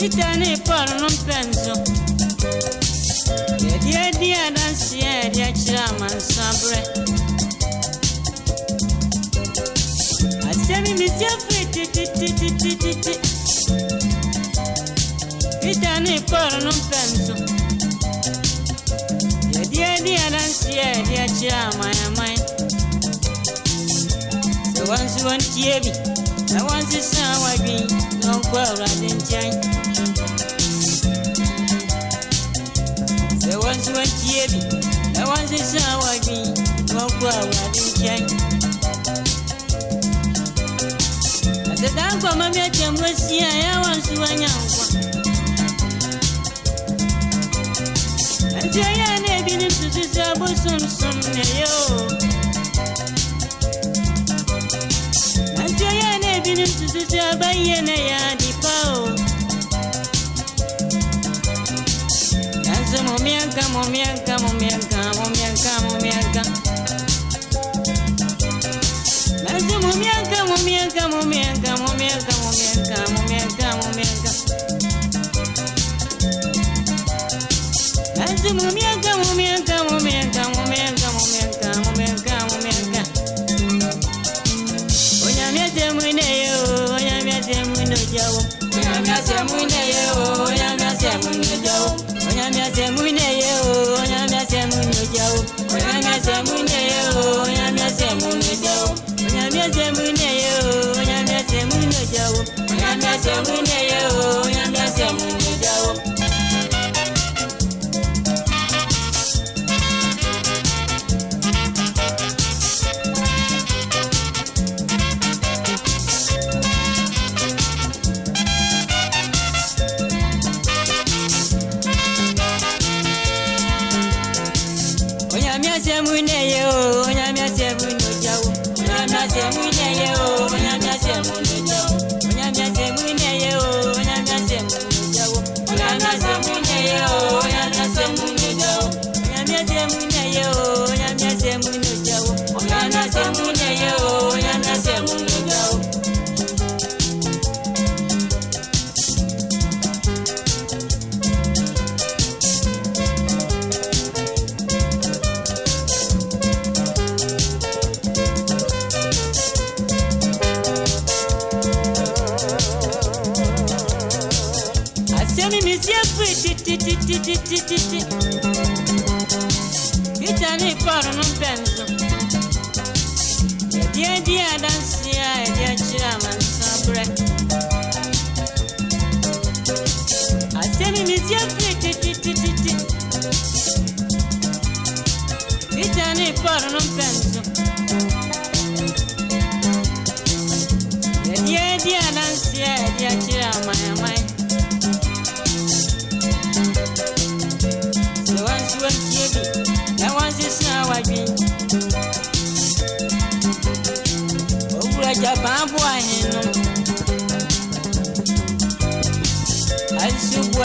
Itani par non penso. Che dia dia dan sia dia ciraman sabre Asemi mi siafri Itani par non penso. Che dia dia dan sia dia ciraman amai wansi wan tiebi la wansi sãn wa I want koaoora din chãi la I want tiebi la wansi me. wa gbi don koaoora din change. ate dãn kɔma mi a tɛmbo siã ya wansi wa nyãnkɔ n tɩ yaa ne bi nim tɩ tɩ zaa bo sõn sõn ne yoo sisi abayene ya o onyamiase mune o onyamiase mune ja o onyamiase mune o onyamiase mune ja o onyamiase mune o onyamiase mune ja. Tititititititi peter ne paul no mpɛ nso yɛde adi adanseɛ a yɛde akyerɛ amansa berɛ asɛm yi mesie firi tititititi peter ne paul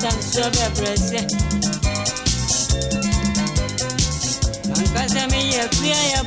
adansoɔ bɛbrɛ mankasa meyɛ kua yɛ